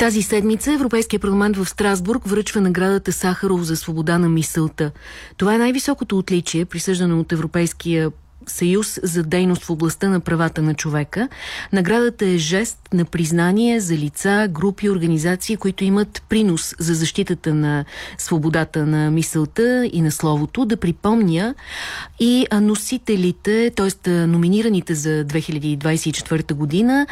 Тази седмица Европейския парламент в Страсбург връчва наградата Сахаров за свобода на мисълта. Това е най-високото отличие, присъждано от Европейския съюз за дейност в областта на правата на човека. Наградата е жест на признание за лица, групи, организации, които имат принос за защитата на свободата на мисълта и на словото. Да припомня и носителите, т.е. номинираните за 2024 година,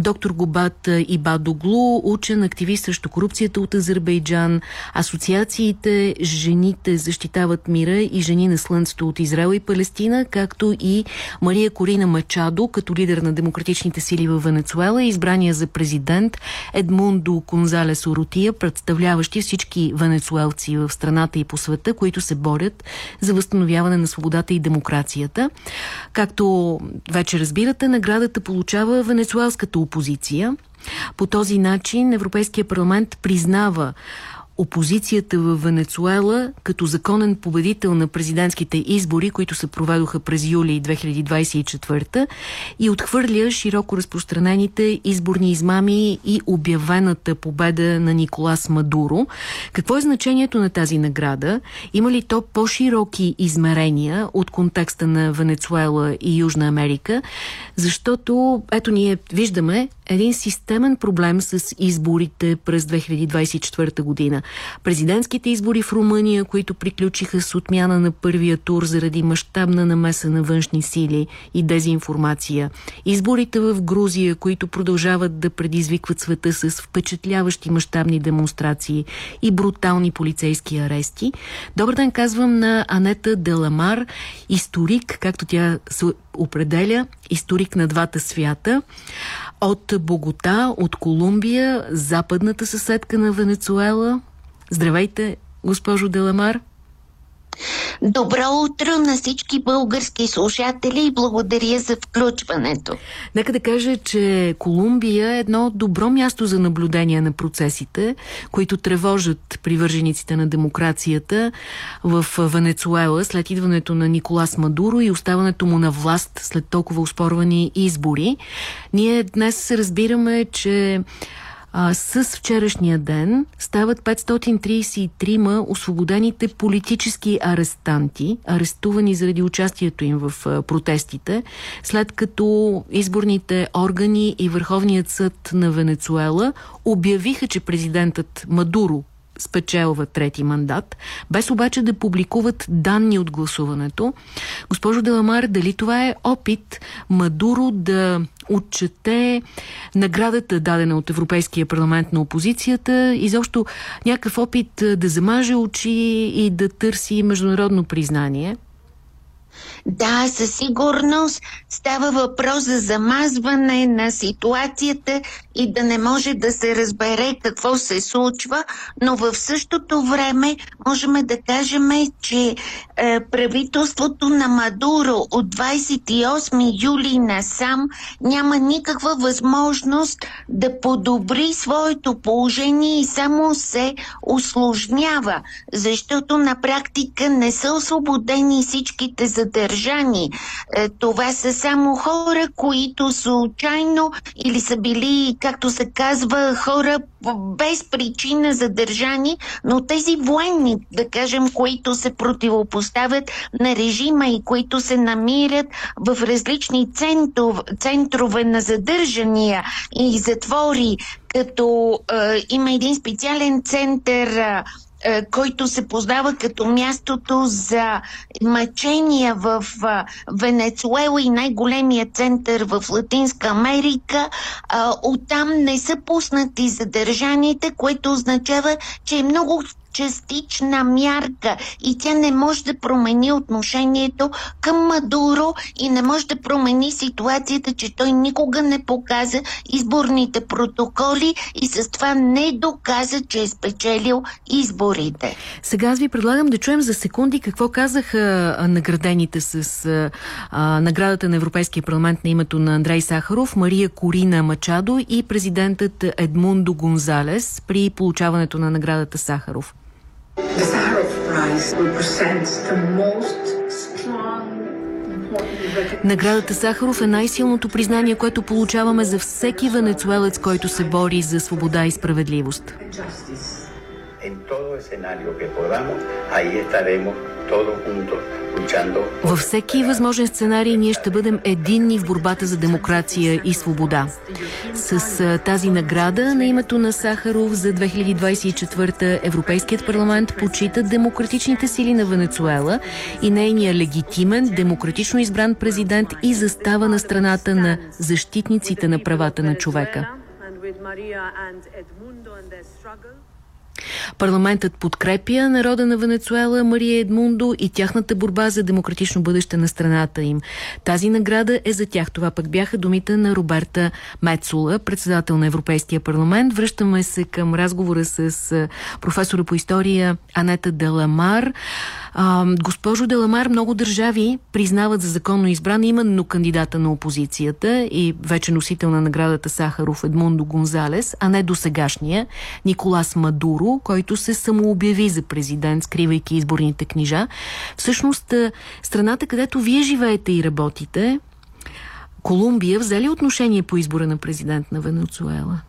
доктор Губат Ибадоглу, учен, активист срещу корупцията от Азербайджан, асоциациите Жените защитават мира и Жени на слънцето от Израел и Палестина, както и Мария Корина Мачадо, като лидер на демократичните сили в Венецуела, избрания за президент Едмундо Конзалес Оротия, представляващи всички венецуелци в страната и по света, които се борят за възстановяване на свободата и демокрацията. Както вече разбирате, наградата получава венецуелската опозиция. По този начин Европейския парламент признава опозицията в Венецуела като законен победител на президентските избори, които се проведоха през юли 2024 и отхвърля широко разпространените изборни измами и обявената победа на Николас Мадуро. Какво е значението на тази награда? Има ли то по-широки измерения от контекста на Венецуела и Южна Америка? Защото, ето ние виждаме един системен проблем с изборите през 2024 година. Президентските избори в Румъния, които приключиха с отмяна на първия тур заради мащабна намеса на външни сили и дезинформация. Изборите в Грузия, които продължават да предизвикват света с впечатляващи мащабни демонстрации и брутални полицейски арести. Добър ден казвам на Анета Деламар, историк, както тя се определя, историк на двата свята от Богота, от Колумбия, западната съседка на Венецуела. Здравейте, госпожо Деламар. Добро утро на всички български слушатели и благодаря за включването. Нека да кажа, че Колумбия е едно добро място за наблюдение на процесите, които тревожат привържениците на демокрацията в Венецуела след идването на Николас Мадуро и оставането му на власт след толкова успорвани избори. Ние днес разбираме, че а, с вчерашния ден стават 533 освободените политически арестанти, арестувани заради участието им в а, протестите, след като изборните органи и Върховният съд на Венецуела обявиха, че президентът Мадуро спечелва трети мандат, без обаче да публикуват данни от гласуването. Госпожо Деламар, дали това е опит Мадуро да отчете наградата, дадена от Европейския парламент на опозицията, изобщо някакъв опит да замаже очи и да търси международно признание? Да, със сигурност. Става въпрос за замазване на ситуацията и да не може да се разбере какво се случва, но в същото време можем да кажем, че е, правителството на Мадуро от 28 юли насам няма никаква възможност да подобри своето положение и само се усложнява, защото на практика не са освободени всичките задържани. Е, това са само хора, които случайно или са били както се казва, хора без причина задържани, но тези военни, да кажем, които се противопоставят на режима и които се намират в различни центов, центрове на задържания и затвори, като е, има един специален център е, който се познава като мястото за мъчения в Венецуела и най-големия център в Латинска Америка. Оттам не са пуснати задържаните, което означава, че е много частична мярка и тя не може да промени отношението към Мадуро и не може да промени ситуацията, че той никога не показа изборните протоколи и с това не доказа, че е спечелил изборите. Сега аз ви предлагам да чуем за секунди какво казаха наградените с а, наградата на Европейския парламент на името на Андрей Сахаров, Мария Корина Мачадо и президентът Едмундо Гонзалес при получаването на наградата Сахаров. The Sakharov Prize represents the most strong Наградата Сахаров е най-силното признание, което получаваме за всеки венецуелец, който се бори за свобода и справедливост. Във всеки възможен сценарий ние ще бъдем единни в борбата за демокрация и свобода. С тази награда на името на Сахаров за 2024 Европейският парламент почита демократичните сили на Венецуела и нейния легитимен, демократично избран президент и застава на страната на защитниците на правата на човека. Парламентът подкрепя народа на Венецуела, Мария Едмундо и тяхната борба за демократично бъдеще на страната им. Тази награда е за тях. Това пък бяха думите на Роберта Мецула, председател на Европейския парламент. Връщаме се към разговора с професора по история Анета Деламар. А, госпожо Деламар, много държави признават за законно избран именно кандидата на опозицията и вече носител на наградата Сахаров Едмундо Гонзалес, а не до сегашния Николас Мадуро, който се самообяви за президент, скривайки изборните книжа. Всъщност, страната, където вие живеете и работите, Колумбия, взели отношение по избора на президент на Венецуела?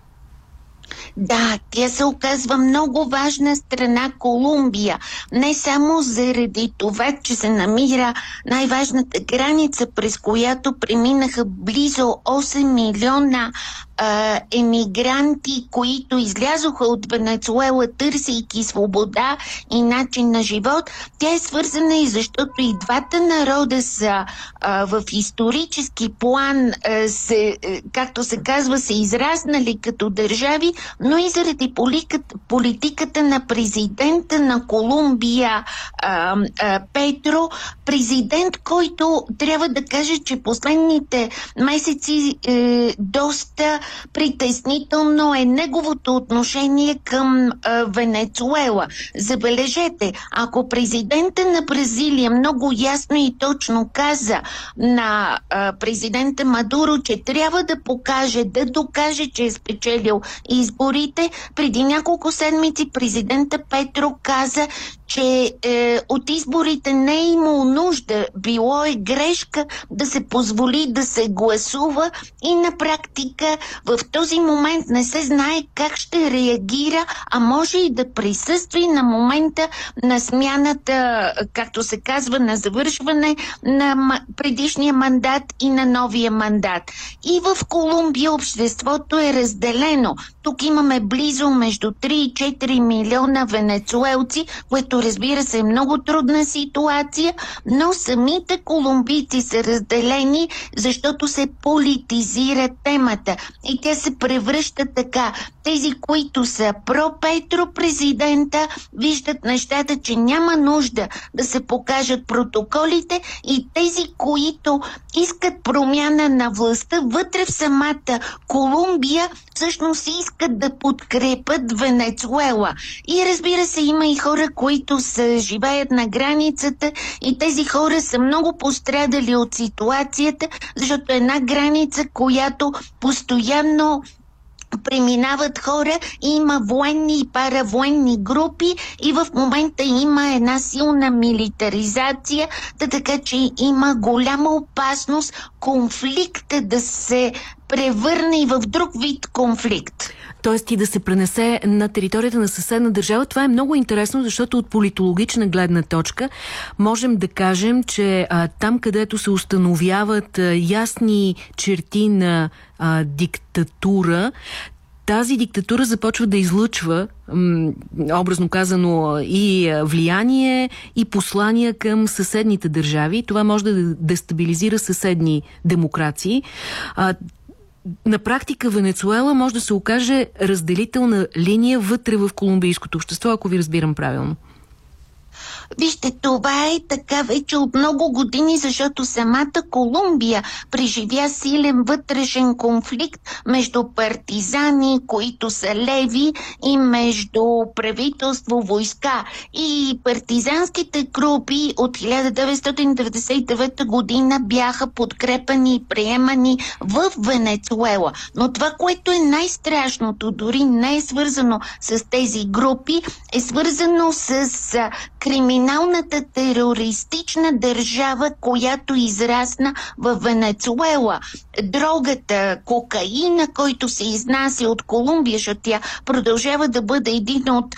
Да, тя се оказва много важна страна Колумбия. Не само заради това, че се намира най-важната граница, през която преминаха близо 8 милиона а, емигранти, които излязоха от Венецуела, търсейки свобода и начин на живот. Тя е свързана и защото и двата народа са а, в исторически план, а, се, както се казва, се израснали като държави, но и заради политиката, политиката на президента на Колумбия а, а, Петро, президент, който трябва да каже, че последните месеци е, доста притеснително е неговото отношение към а, Венецуела. Забележете, ако президента на Бразилия много ясно и точно каза на а, президента Мадуро, че трябва да покаже, да докаже, че е спечелил изборите, преди няколко седмици президента Петро каза, че е, от изборите не е имало нужда, било е грешка да се позволи да се гласува и на практика в този момент не се знае как ще реагира, а може и да присъства и на момента на смяната, както се казва, на завършване на предишния мандат и на новия мандат. И в Колумбия обществото е разделено. Тук имаме близо между 3 и 4 милиона венецуелци, което разбира се е много трудна ситуация, но самите колумбийци са разделени, защото се политизира темата. И тя се превръща така. Тези, които са про-Петро президента, виждат нещата, че няма нужда да се покажат протоколите и тези, които искат промяна на властта вътре в самата Колумбия, всъщност искат да подкрепят Венецуела. И разбира се, има и хора, които са, живеят на границата и тези хора са много пострадали от ситуацията, защото една граница, която постоянно преминават хора, има военни и паравоенни групи и в момента има една силна милитаризация, да така че има голяма опасност конфликта да се превърне и в друг вид конфликт. Тоест и да се пренесе на територията на съседна държава. Това е много интересно, защото от политологична гледна точка можем да кажем, че а, там където се установяват а, ясни черти на а, диктатура, тази диктатура започва да излъчва, образно казано, и влияние, и послания към съседните държави. Това може да дестабилизира съседни демокрации на практика Венецуела може да се окаже разделителна линия вътре в колумбийското общество, ако ви разбирам правилно. Вижте, това е така вече от много години, защото самата Колумбия преживя силен вътрешен конфликт между партизани, които са леви, и между правителство, войска. И партизанските групи от 1999 година бяха подкрепани и приемани в Венецуела. Но това, което е най-страшното, дори не е свързано с тези групи, е свързано с криминалите криминалната терористична държава, която израсна в Венецуела. Дрогата, кокаина, който се изнася от Колумбия, защото тя продължава да бъде един от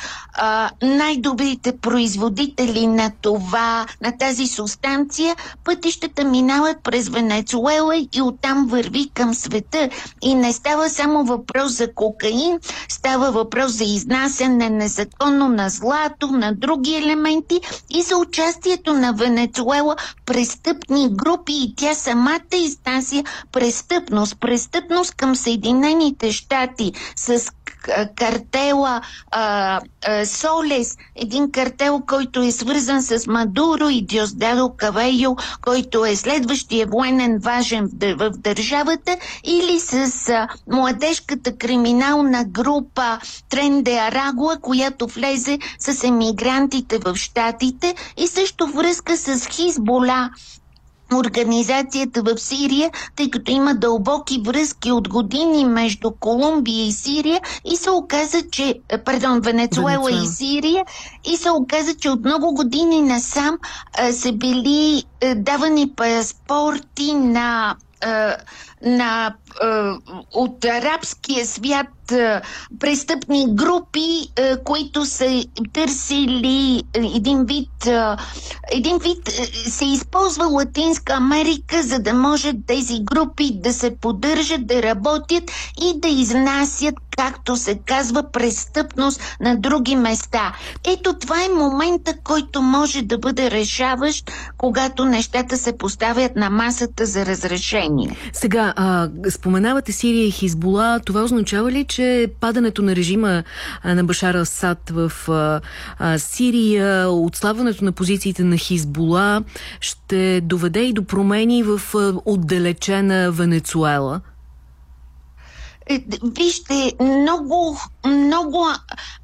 най-добрите производители на това, на тази субстанция, пътищата минават през Венецуела и оттам върви към света. И не става само въпрос за кокаин, става въпрос за изнасяне незаконно на злато, на други елементи и за участието на Венецуела престъпни групи и тя самата изнася престъпност. Престъпност към Съединените щати с картела а, а, Солес, един картел, който е свързан с Мадуро и Диосдадо Кавейо, който е следващия военен важен в, в държавата, или с а, младежката криминална група Тренде Арагуа, която влезе с емигрантите в Штатите и също връзка с Хизбола, организацията в Сирия, тъй като има дълбоки връзки от години между Колумбия и Сирия и се оказа, че, пардон, Венецуела, Венецуела. и Сирия и се оказа, че от много години насам а, са били а, давани паспорти на на, от арабския свят престъпни групи, които са търсили един вид, един вид се използва Латинска Америка, за да може тези групи да се поддържат, да работят и да изнасят както се казва, престъпност на други места. Ето това е момента, който може да бъде решаващ, когато нещата се поставят на масата за разрешение. Сега, а, споменавате Сирия и Хизбола. Това означава ли, че падането на режима на Башара Асад в Сирия, отслабването на позициите на Хизбола ще доведе и до промени в отдалечена Венецуела? Е, вижте, много, много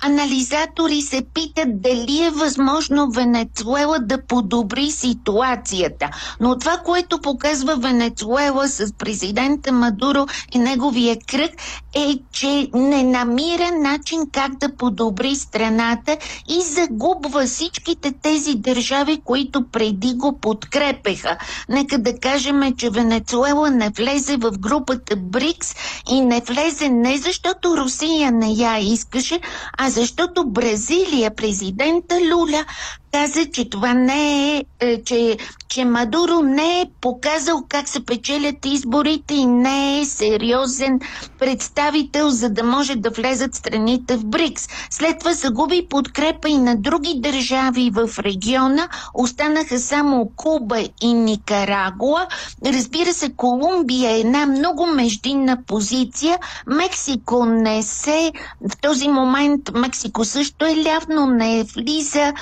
анализатори се питат дали е възможно Венецуела да подобри ситуацията. Но това, което показва Венецуела с президента Мадуро и неговия кръг е, че не намира начин как да подобри страната и загубва всичките тези държави, които преди го подкрепеха. Нека да кажем, че Венецуела не влезе в групата БРИКС и не влезе не защото Русия не я искаше, а защото Бразилия, президента Луля, каза, че това не е, е, че, че Мадуро не е показал как се печелят изборите и не е сериозен представител, за да може да влезат страните в БРИКС. След това загуби подкрепа и на други държави в региона. Останаха само Куба и Никарагуа. Разбира се, Колумбия е една много междинна позиция. Мексико не се... В този момент Мексико също е ляв, но не влиза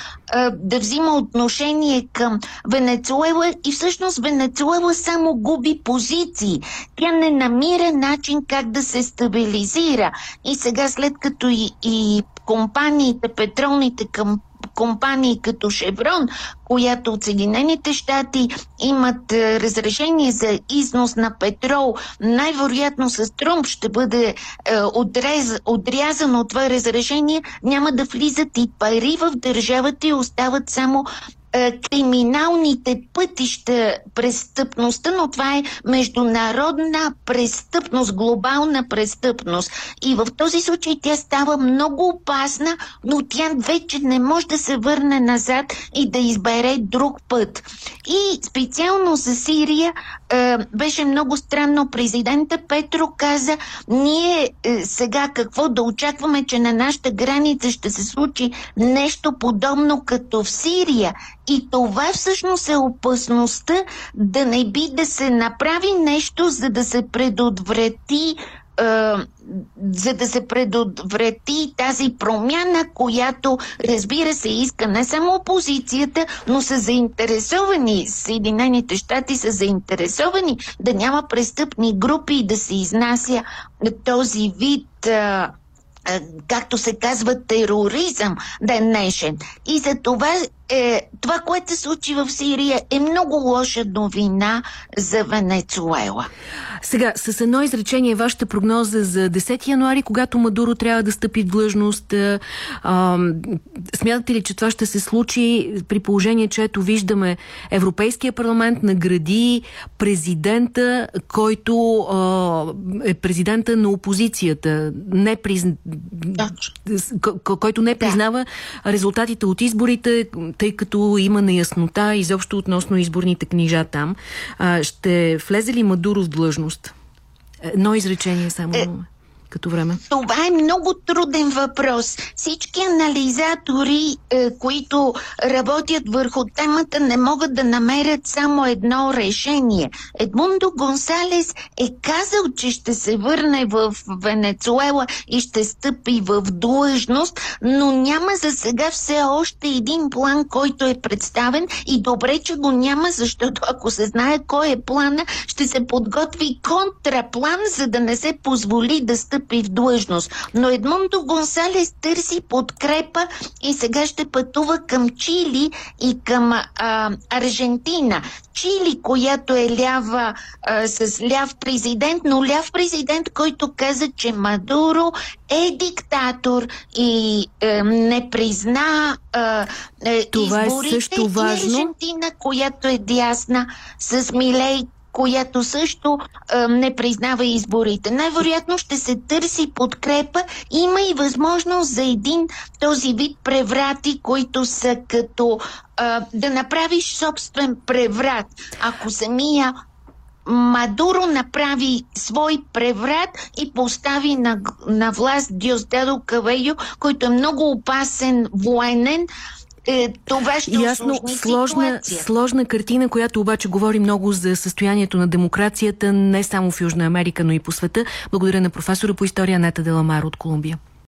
да взима отношение към Венецуела и всъщност Венецуела само губи позиции. Тя не намира начин как да се стабилизира. И сега след като и, и компаниите, петролните към компании като Шеврон, която от Съединените щати имат е, разрешение за износ на петрол, най-вероятно с Трумп ще бъде е, отрез, отрязано това разрешение, няма да влизат и пари в държавата и остават само криминалните пътища престъпността, но това е международна престъпност, глобална престъпност. И в този случай тя става много опасна, но тя вече не може да се върне назад и да избере друг път. И специално за Сирия е, беше много странно. Президента Петро каза, ние е, сега какво да очакваме, че на нашата граница ще се случи нещо подобно като в Сирия. И това всъщност е опасността да не би да се направи нещо, за да се предотврати за да се предотврати тази промяна, която, разбира се, иска не само опозицията, но са заинтересовани, Съединените щати са заинтересовани да няма престъпни групи и да се изнася този вид както се казва, тероризъм днешен. И за това е, това, което се случи в Сирия е много лоша новина за Венецуела. Сега, с едно изречение, вашата прогноза за 10 януари, когато Мадуро трябва да стъпи в длъжност, а, смятате ли, че това ще се случи при положение, че ето виждаме Европейския парламент награди президента, който а, е президента на опозицията, не приз... който не признава резултатите от изборите, тъй като има неяснота изобщо относно изборните книжа там. А, ще влезе ли Мадуро в длъжност? Едно изречение само. Е, като време? Това е много труден въпрос. Всички анализатори, е, които работят върху темата, не могат да намерят само едно решение. Едмундо Гонсалес е казал, че ще се върне в Венецуела и ще стъпи в длъжност, но няма за сега все още един план, който е представен и добре, че го няма, защото ако се знае кой е плана, ще се подготви контраплан, за да не се позволи да стъпи стъпи в длъжност. Но Едмундо Гонсалес търси подкрепа и сега ще пътува към Чили и към а, Аржентина. Чили, която е лява а, с ляв президент, но ляв президент, който каза, че Мадуро е диктатор и е, не призна е, Това изборите е също важно. и Аржентина, която е дясна с Милей която също а, не признава изборите. Най-вероятно ще се търси подкрепа. Има и възможност за един този вид преврати, които са като а, да направиш собствен преврат. Ако самия Мадуро направи свой преврат и постави на, на власт Диосдадо Кавейо, който е много опасен военен, е, това ще Ясно, сложна, сложна картина, която обаче говори много за състоянието на демокрацията не само в Южна Америка, но и по света. Благодаря на професора по история Нета Деламар от Колумбия.